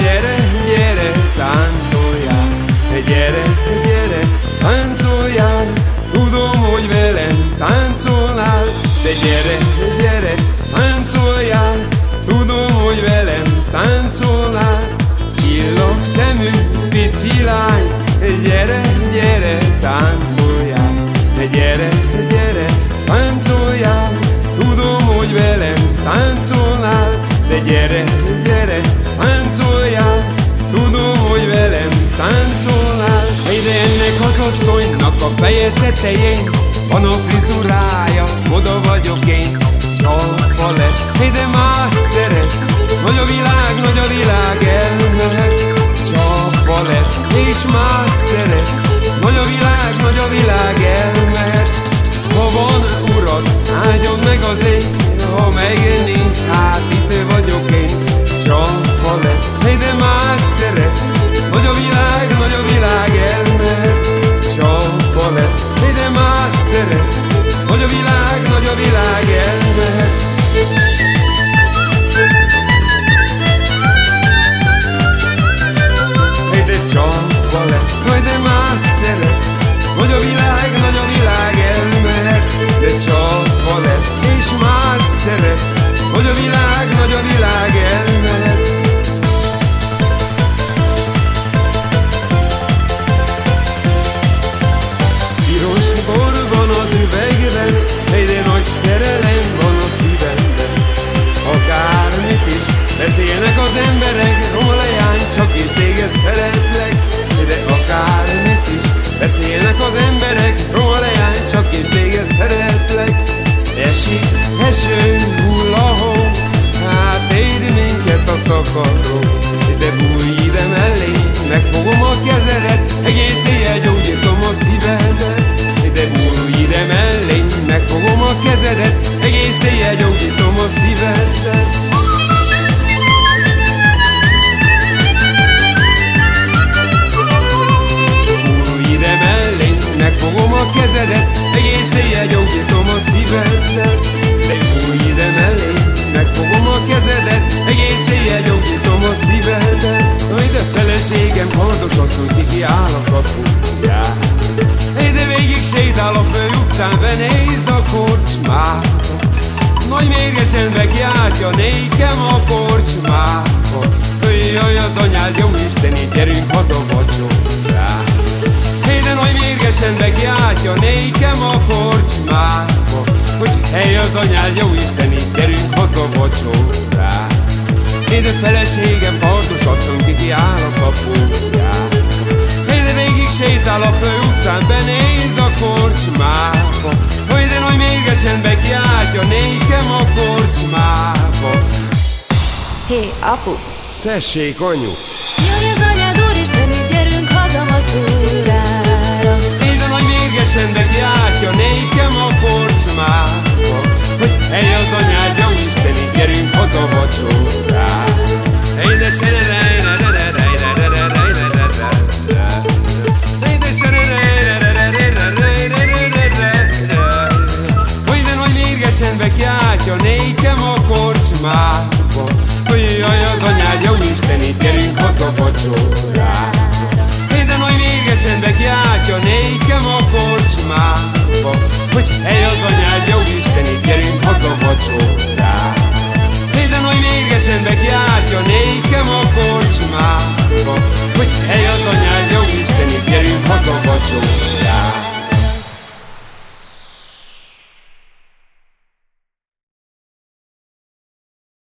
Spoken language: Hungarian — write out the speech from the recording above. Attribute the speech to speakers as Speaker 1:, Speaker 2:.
Speaker 1: gyere, gyere, táncoljál, gyere, gyere, táncoljál, tudom, hogy velem táncolnál, de gyere, gyere, táncoljál, tudom, hogy velem táncolnál, illok szemű pici lány, gyere, gyere, táncoljál, gyere, gyere, táncoljál, tudom, hogy velem táncolnál, de gyere, gyere, táncoljál Tudom, hogy velem táncolnál Ide ennek az asszonynak a feje tetején Van a frizurája, oda vagyok én Csalfa lett, ide más szeret Nagy a világ, nagy a világ itt vagyok én Csalfa lett, de más szeret Nagy a világ, nagy a világ elmehet Csalfa lett, de más szeret Nagy a világ, nagy a világ elmehet Hogy a világ, nagy a világ elmehet Piros bor van az üvegben Egyre nagy szerelem van a szívemben. Akármit is beszélnek az emberek Roma leány, csak is téged szeretlek. De akármit is beszélnek az emberek Roma leány, csak is téged szeretlek Esik, eső, hull a hó Hát ér minket a takaró De bújj ide mellé, megfogom a kezedet Egész éjjel gyógyítom a szívedet. De bújj ide mellé, megfogom a kezedet Egész éjjel gyógyítom a szívedet szívedet De bújj ide mellé, megfogom a kezedet Egész éjjel gyógyítom a szívedet. Ide feleségem, kardos asszony, ki kiáll a kapujjá Ide végig sétál a fő utcán, benéz a korcsmába Nagy mérgesen bekiáltja nékem a korcsmába Jaj, az anyád, jó Isteni, gyerünk haza vacsorá de nagy mérgesen bekiáltja nékem a korcsmába Hogy hely az anyád, jó Isteni, gyerünk haza vacsorá de feleségem, partos asszony, ki kiáll a kapujjá de végig sétál a fő utcán, benéz a korcsmába Hogy de nagy mérgesen bekiáltja nékem a korcsmába
Speaker 2: Hé, apu!
Speaker 1: Tessék, anyu!
Speaker 2: Jaj, az anyád,
Speaker 1: csendek játja nékem a korcsmába Hogy hely az anyádja, Isten, gyerünk haza vacsorába Édesen, rejre, rejre, rejre, rejre, rejre, rejre, rejre Édesen, rejre, rejre, rejre, rejre, rejre, rejre Hogyan, hogy mérgesen bekiáltja nékem a korcsmába Hogy jaj az anyádja, Isten, gyerünk haza vacsorába Éden, hogy mérgesen bekiáltja nékem a korcsmába Hogy hely az anyád, jó Isteni, gyerünk haza vacsorára